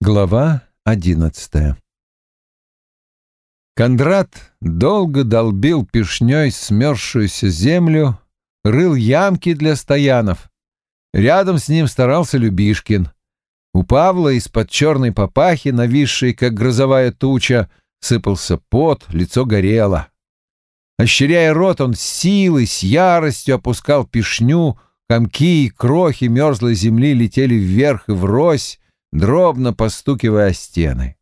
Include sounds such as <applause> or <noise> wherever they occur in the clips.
Глава одиннадцатая Кондрат долго долбил пешней смерзшуюся землю, рыл ямки для стоянов. Рядом с ним старался Любишкин. У Павла из-под черной папахи, нависшей, как грозовая туча, сыпался пот, лицо горело. Ощеряя рот, он с силой, с яростью опускал пешню, комки и крохи мерзлой земли летели вверх и врозь, дробно постукивая о стены.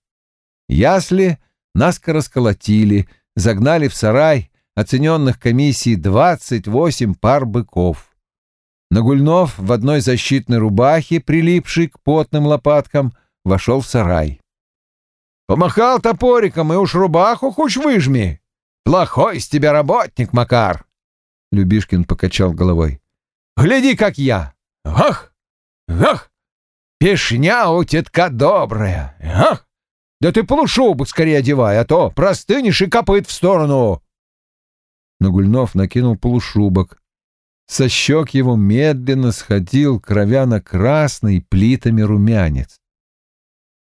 Ясли наскоро сколотили, загнали в сарай оцененных комиссией двадцать восемь пар быков. Нагульнов в одной защитной рубахе, прилипшей к потным лопаткам, вошел в сарай. «Помахал топориком и уж рубаху хоть выжми!» Плохой из тебя работник, Макар. Любишкин покачал головой. Гляди, как я. Ах! Ах! Пешня у тетка добрая. Ах! Да ты полушубок скорее одевай, а то простынешь и копыт в сторону. Нагульнов накинул полушубок. Со щек его медленно сходил кровяно-красный плитами румянец.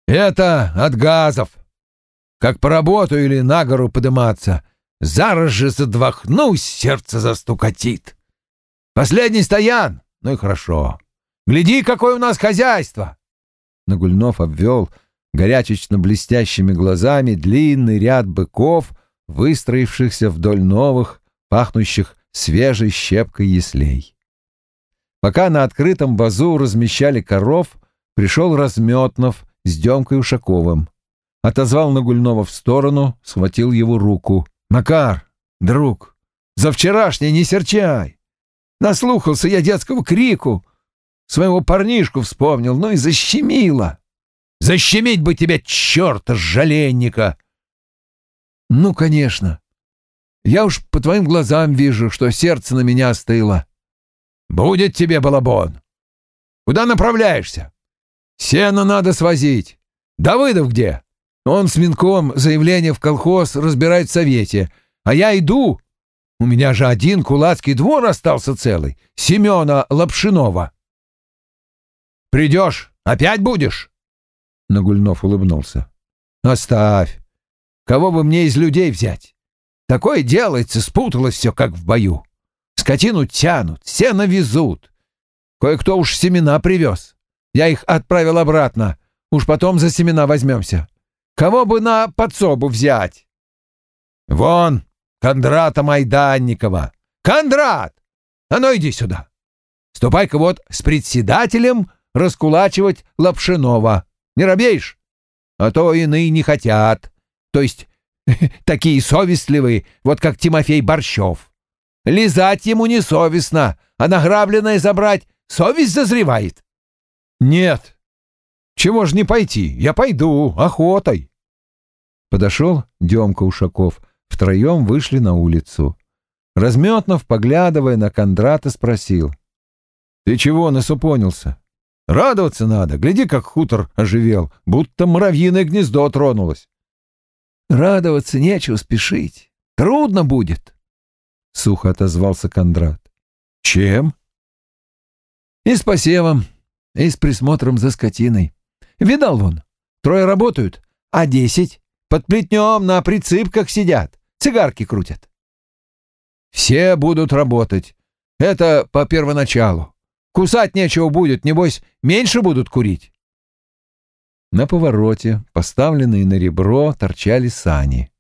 «Это от газов. Как поработаю или на гору подыматься, Зараз же задвохнусь, сердце застукотит. Последний стоян. Ну и хорошо. Гляди, какое у нас хозяйство. Нагульнов обвел горячечно блестящими глазами длинный ряд быков, выстроившихся вдоль новых, пахнущих свежей щепкой яслей. Пока на открытом базу размещали коров, пришел Разметнов с Демкой Ушаковым. Отозвал Нагульнова в сторону, схватил его руку. Макар, друг, за вчерашнее не серчай. Наслухался я детского крику. Своего парнишку вспомнил, ну и защемило. Защемить бы тебя, черта, жаленника! Ну, конечно. Я уж по твоим глазам вижу, что сердце на меня остыло. Будет тебе балабон. Куда направляешься? Сено надо свозить. Давыдов где? Он с венком заявление в колхоз разбирает в совете, а я иду. У меня же один кулацкий двор остался целый, Семена Лапшинова. Придешь, опять будешь? Нагульнов улыбнулся. Оставь. Кого бы мне из людей взять? Такое делается, спуталось все, как в бою. Скотину тянут, сено везут. Кое-кто уж семена привез. Я их отправил обратно. Уж потом за семена возьмемся. Кого бы на подсобу взять? Вон, Кондрата Майданникова. Кондрат! А ну иди сюда. Ступай-ка вот с председателем раскулачивать Лапшинова. Не робеешь? А то иные не хотят. То есть <laughs> такие совестливые, вот как Тимофей Борщев. Лизать ему не совестно, а награбленное забрать совесть зазревает. Нет, чего ж не пойти? Я пойду, охотой. Подошел Демка Ушаков. Втроем вышли на улицу. Разметнов, поглядывая на Кондрата, спросил. «Ты чего насупонился? Радоваться надо. Гляди, как хутор оживел, будто муравьиное гнездо тронулось». «Радоваться нечего спешить. Трудно будет», — сухо отозвался Кондрат. «Чем?» «И с посевом, и с присмотром за скотиной. Видал вон, трое работают, а десять под плетнем на прицепках сидят, цигарки крутят. Все будут работать. Это по первоначалу. Кусать нечего будет, небось, меньше будут курить. На повороте, поставленные на ребро, торчали сани.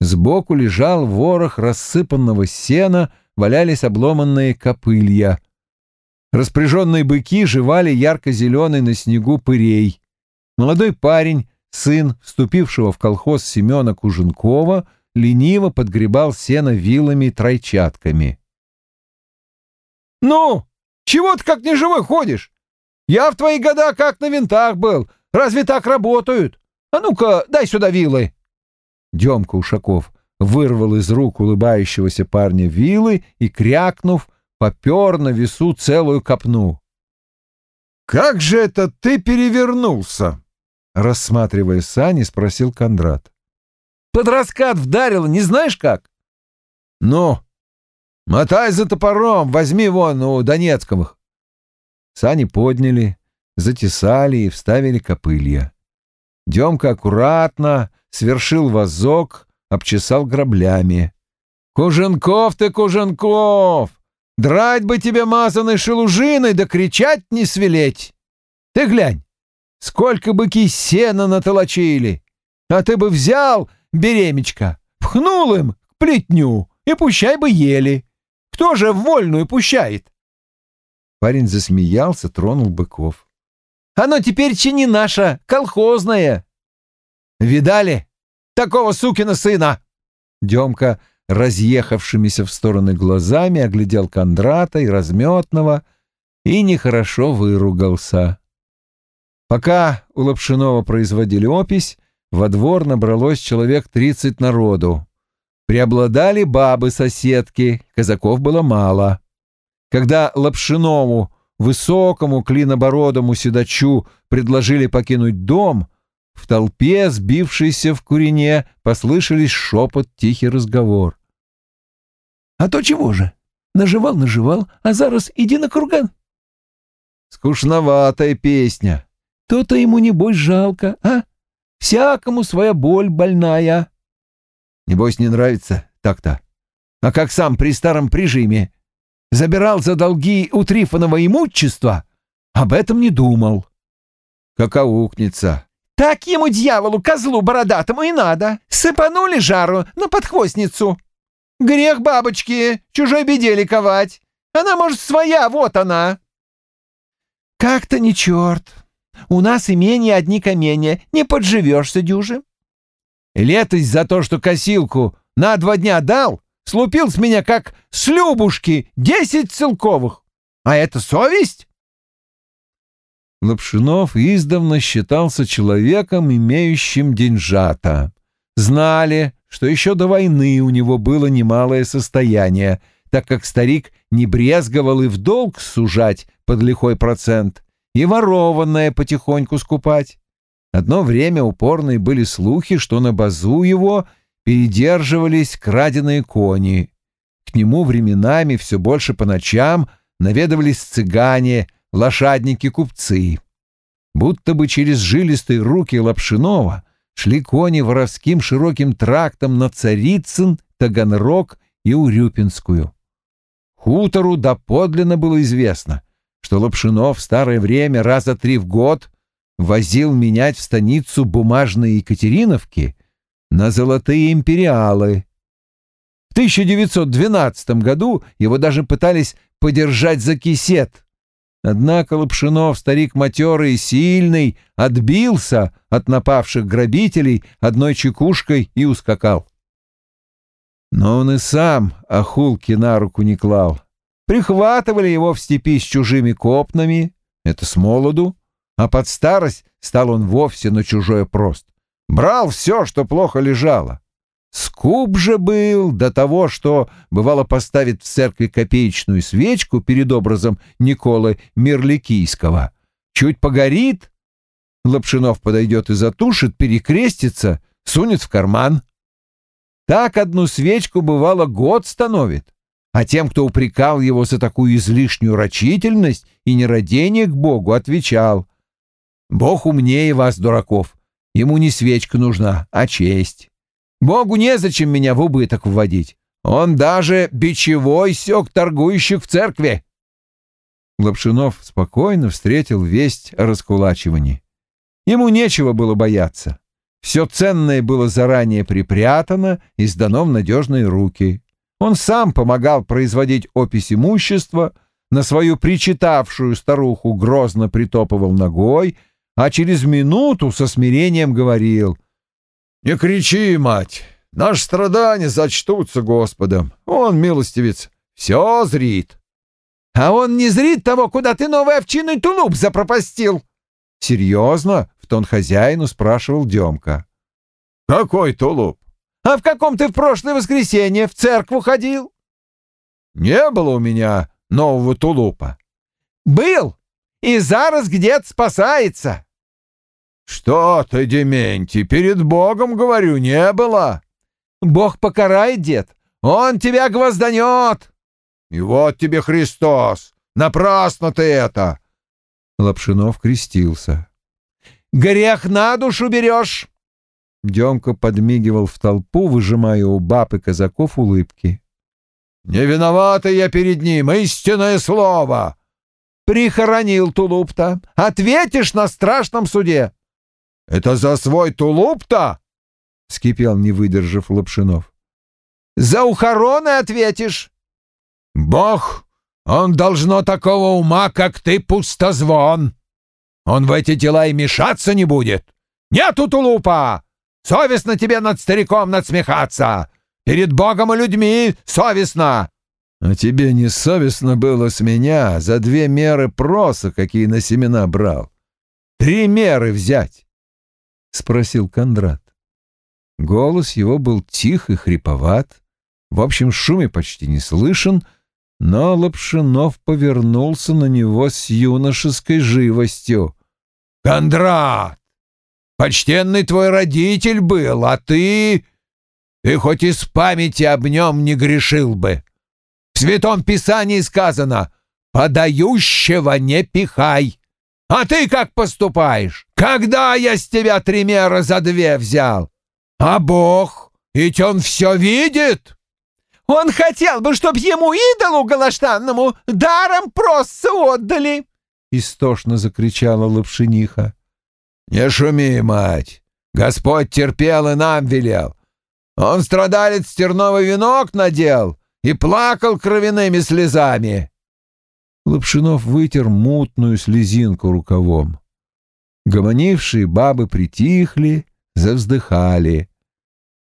Сбоку лежал ворох рассыпанного сена, валялись обломанные копылья. Распряженные быки жевали ярко-зеленый на снегу пырей. Молодой парень, сын вступившего в колхоз Семена Куженкова, лениво подгребал сено вилами-тройчатками. «Ну, чего ты как неживой ходишь? Я в твои года как на винтах был. Разве так работают? А ну-ка, дай сюда вилы!» Демка Ушаков вырвал из рук улыбающегося парня вилы и, крякнув, попер на весу целую копну. «Как же это ты перевернулся?» Рассматривая сани, спросил Кондрат. «Под раскат вдарило, не знаешь как?» «Ну, мотай за топором, возьми вон у Донецковых». Сани подняли, затесали и вставили копылья. Демка аккуратно свершил вазок, обчесал граблями. «Куженков ты, Куженков! Драть бы тебе мазаной шелужиной, да кричать не свелеть! Ты глянь, сколько быки сена натолочили! А ты бы взял, беремечка, пхнул им к плетню и пущай бы ели! Кто же вольную пущает?» Парень засмеялся, тронул быков. «Оно теперь чини наше, колхозное!» «Видали? Такого сукина сына!» Демка разъехавшимися в стороны глазами оглядел Кондрата и Разметного и нехорошо выругался. Пока у Лапшинова производили опись, во двор набралось человек тридцать народу. Преобладали бабы-соседки, казаков было мало. Когда Лапшинову, высокому клинобородому седачу, предложили покинуть дом, в толпе, сбившейся в курине, послышались шепот, тихий разговор. «А то чего же? Наживал-наживал, а зараз иди на курган». «Скучноватая песня». «То-то ему, небось, жалко, а? Всякому своя боль больная». «Небось, не нравится так-то. А как сам при старом прижиме забирал за долги у Трифонова имущества, об этом не думал». «Какаукница». «Так ему, дьяволу, козлу бородатому и надо. Сыпанули жару на подхвостницу. Грех бабочки, чужой беде ликовать. Она, может, своя, вот она». «Как-то не черт. У нас имение одни каменья, не подживешься дюже». «Летость за то, что косилку на два дня дал, слупил с меня, как с Любушки, десять целковых. А это совесть?» Лапшинов издавна считался человеком, имеющим деньжата. Знали, что еще до войны у него было немалое состояние, так как старик не брезговал и в долг сужать под лихой процент, и ворованное потихоньку скупать. Одно время упорные были слухи, что на базу его передерживались краденые кони. К нему временами все больше по ночам наведывались цыгане, лошадники-купцы. Будто бы через жилистые руки Лапшинова шли кони воровским широким трактом на Царицын, Таганрог и Урюпинскую. Хутору доподлинно было известно, что Лапшинов в старое время раза три в год возил менять в станицу бумажные Екатериновки на золотые империалы. В 1912 году его даже пытались подержать за кисет. Однако Лапшинов, старик матерый и сильный, отбился от напавших грабителей одной чекушкой и ускакал. Но он и сам охулки на руку не клал. Прихватывали его в степи с чужими копнами, это с молоду, а под старость стал он вовсе на чужой прост. Брал все, что плохо лежало. Скуп же был до того, что, бывало, поставит в церкви копеечную свечку перед образом Николы Мирликийского. Чуть погорит, Лапшинов подойдет и затушит, перекрестится, сунет в карман. Так одну свечку, бывало, год становит. А тем, кто упрекал его за такую излишнюю рачительность и нерадение к Богу, отвечал, «Бог умнее вас, дураков. Ему не свечка нужна, а честь. Богу незачем меня в убыток вводить. Он даже бичевой сёк торгующих в церкви». Лапшинов спокойно встретил весть о раскулачивании. Ему нечего было бояться. Все ценное было заранее припрятано и сдано в надежные руки. Он сам помогал производить опись имущества, на свою причитавшую старуху грозно притопывал ногой, а через минуту со смирением говорил «Не кричи, мать, наши страдания зачтутся Господом, он, милостивец, все зрит». «А он не зрит того, куда ты новый овчинный тулуп запропастил!» «Серьезно?» — в тон хозяину спрашивал Демка. «Какой тулуп?» «А в каком ты в прошлое воскресенье в церкву ходил?» «Не было у меня нового тулупа». «Был! И зараз где-то спасается!» «Что ты, Дементий, перед Богом, говорю, не было!» «Бог покарает, дед, он тебя гвозданет!» «И вот тебе Христос! Напрасно ты это!» Лапшинов крестился. грех на душу берешь!» Демка подмигивал в толпу, выжимая у баб и казаков улыбки. «Не виновата я перед ним, истинное слово!» «Прихоронил тулуп-то. Ответишь на страшном суде!» «Это за свой тулуп-то?» — вскипел, не выдержав Лапшинов. «За ухороны ответишь!» «Бог, он должно такого ума, как ты, пустозвон! Он в эти дела и мешаться не будет! Нету тулупа! Совестно тебе над стариком надсмехаться! Перед Богом и людьми совестно!» «А тебе не совестно было с меня за две меры проса, какие на семена брал? Три меры взять!» — спросил Кондрат. Голос его был тих и хриповат, в общем шуме почти не слышен, но Лапшинов повернулся на него с юношеской живостью. «Кондрат! Почтенный твой родитель был, а ты... Ты хоть из памяти об нем не грешил бы. В Святом Писании сказано «Подающего не пихай». А ты как поступаешь? Когда я с тебя три меры за две взял? А Бог, ведь он все видит. Он хотел бы, чтоб ему идолу галаштанному даром просто отдали. Истошно закричала лапшиниха. Не шуми, мать. Господь терпел и нам велел. Он страдалец терновый венок надел и плакал кровяными слезами. Лапшинов вытер мутную слезинку рукавом. Гомонившие бабы притихли, завздыхали.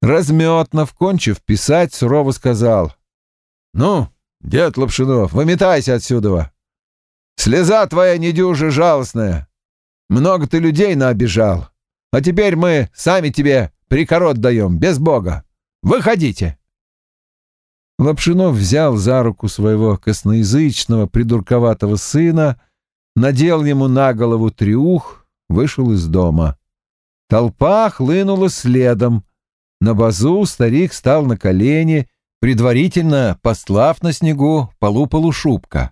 Разметнов, кончив писать, сурово сказал. «Ну, дед Лапшинов, выметайся отсюда. Слеза твоя недюжа жалостная. Много ты людей наобижал. А теперь мы сами тебе прикорот даем, без Бога. Выходите!» Лапшинов взял за руку своего косноязычного, придурковатого сына, надел ему на голову триух, вышел из дома. Толпа хлынула следом. На базу старик стал на колени, предварительно послав на снегу полу-полушубка.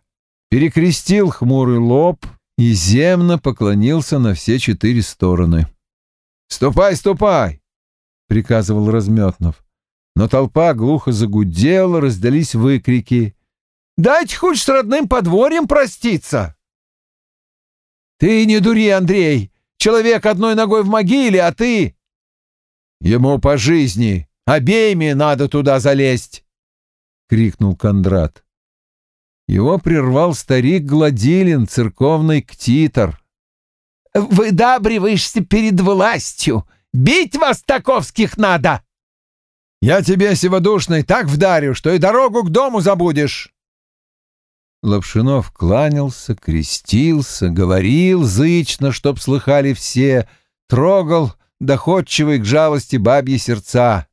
Перекрестил хмурый лоб и земно поклонился на все четыре стороны. «Ступай, ступай!» — приказывал Разметнов. Но толпа глухо загудела, раздались выкрики. «Дайте хоть с родным подворьем проститься!» «Ты не дури, Андрей! Человек одной ногой в могиле, а ты...» «Ему по жизни! Обеими надо туда залезть!» — крикнул Кондрат. Его прервал старик Гладилин, церковный ктитор. «Выдабриваешься перед властью! Бить вас таковских надо!» Я тебе, севодушный, так вдарю, что и дорогу к дому забудешь. Лапшинов кланялся, крестился, говорил зычно, чтоб слыхали все, трогал доходчивый к жалости бабьи сердца.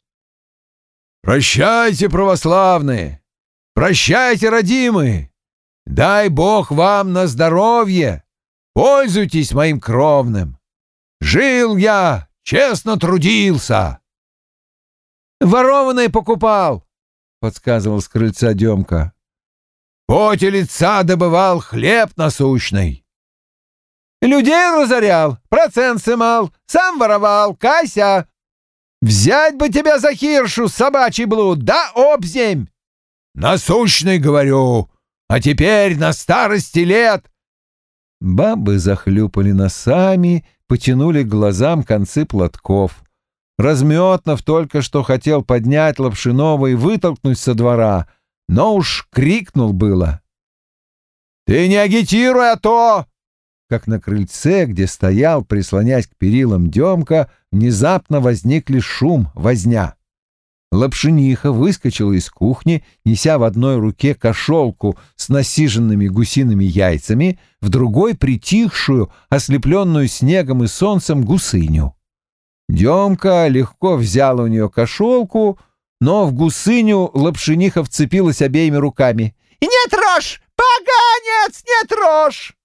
«Прощайте, православные! Прощайте, родимые! Дай Бог вам на здоровье! Пользуйтесь моим кровным! Жил я, честно трудился!» Ворованное покупал, — подсказывал с крыльца Демка. Поте лица добывал хлеб насущный. Людей разорял, процент сымал, сам воровал, кайся. Взять бы тебя за хиршу, собачий блуд, да обземь. Насущный, говорю, а теперь на старости лет. Бабы захлюпали носами, потянули глазам концы платков. Разметнов только что хотел поднять Лапшинова и вытолкнуть со двора, но уж крикнул было. «Ты не агитируй, а то!» Как на крыльце, где стоял, прислонясь к перилам Демка, внезапно возникли шум, возня. Лапшиниха выскочила из кухни, неся в одной руке кошелку с насиженными гусиными яйцами, в другой — притихшую, ослепленную снегом и солнцем гусыню. Демка легко взял у нее кошелку, но в гусыню лапшиниха вцепилась обеими руками. «Не трожь! Поганец, не трожь!»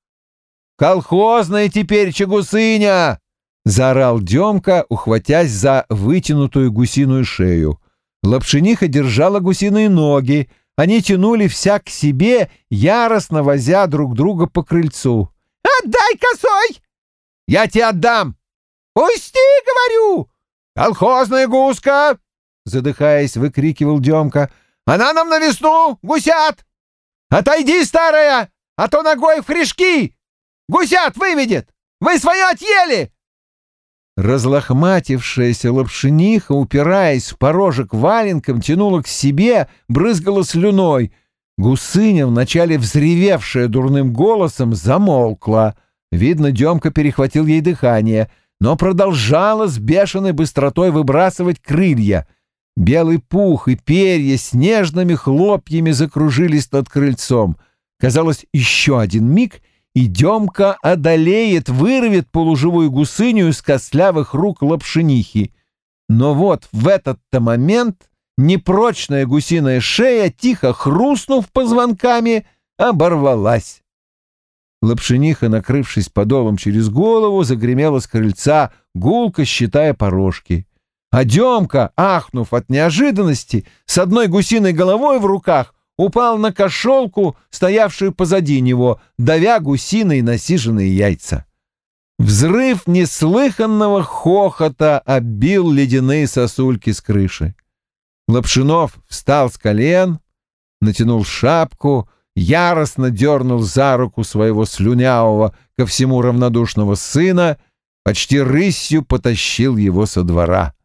«Колхозная теперь чегусыня!» — заорал Демка, ухватясь за вытянутую гусиную шею. Лапшиниха держала гусиные ноги, они тянули вся к себе, яростно возя друг друга по крыльцу. «Отдай косой!» «Я тебе отдам!» Пусти, говорю! Колхозная гуска! Задыхаясь, выкрикивал Демка. Она нам на весну, гусят! Отойди, старая, а то ногой в хряшки! Гусят выведет! Вы свое отъели!» Разлохматившаяся лапшениха, упираясь в порожек валенком, тянула к себе, брызгала слюной. Гусыня, вначале взревевшая дурным голосом, замолкла. Видно, Демка перехватил ей дыхание, но продолжала с бешеной быстротой выбрасывать крылья. Белый пух и перья снежными хлопьями закружились над крыльцом. Казалось, еще один миг — и Демка одолеет, вырвет полуживую гусыню из костлявых рук лапшенихи. Но вот в этот-то момент непрочная гусиная шея, тихо хрустнув позвонками, оборвалась. Лапшениха, накрывшись подолом через голову, загремела с крыльца, гулко считая порожки. А Демка, ахнув от неожиданности, с одной гусиной головой в руках, упал на кошелку, стоявшую позади него, давя гусиные насиженные яйца. Взрыв неслыханного хохота оббил ледяные сосульки с крыши. Лапшинов встал с колен, натянул шапку, яростно дернул за руку своего слюнявого ко всему равнодушного сына, почти рысью потащил его со двора.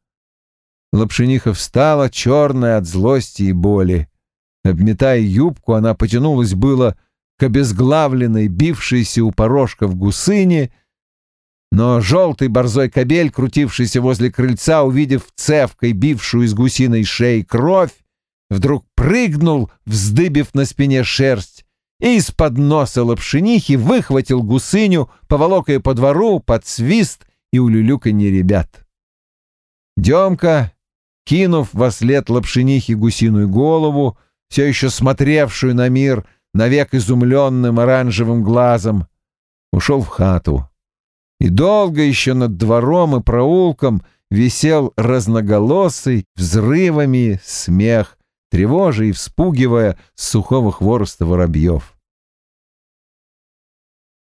Лапшиниха встала, черная от злости и боли. Обметая юбку, она потянулась было к обезглавленной, бившейся у порожка в гусыне, но желтый борзой кобель, крутившийся возле крыльца, увидев цевкой бившую из гусиной шеи кровь, вдруг прыгнул, вздыбив на спине шерсть, и из-под носа лапшинихи выхватил гусыню, поволок ее по двору под свист и улюлюканье ребят. Демка, кинув во след лапшинихи гусиную голову, все еще смотревшую на мир навек изумленным оранжевым глазом, ушел в хату. И долго еще над двором и проулком висел разноголосый, взрывами смех, тревожа и вспугивая сухого хвороста воробьев.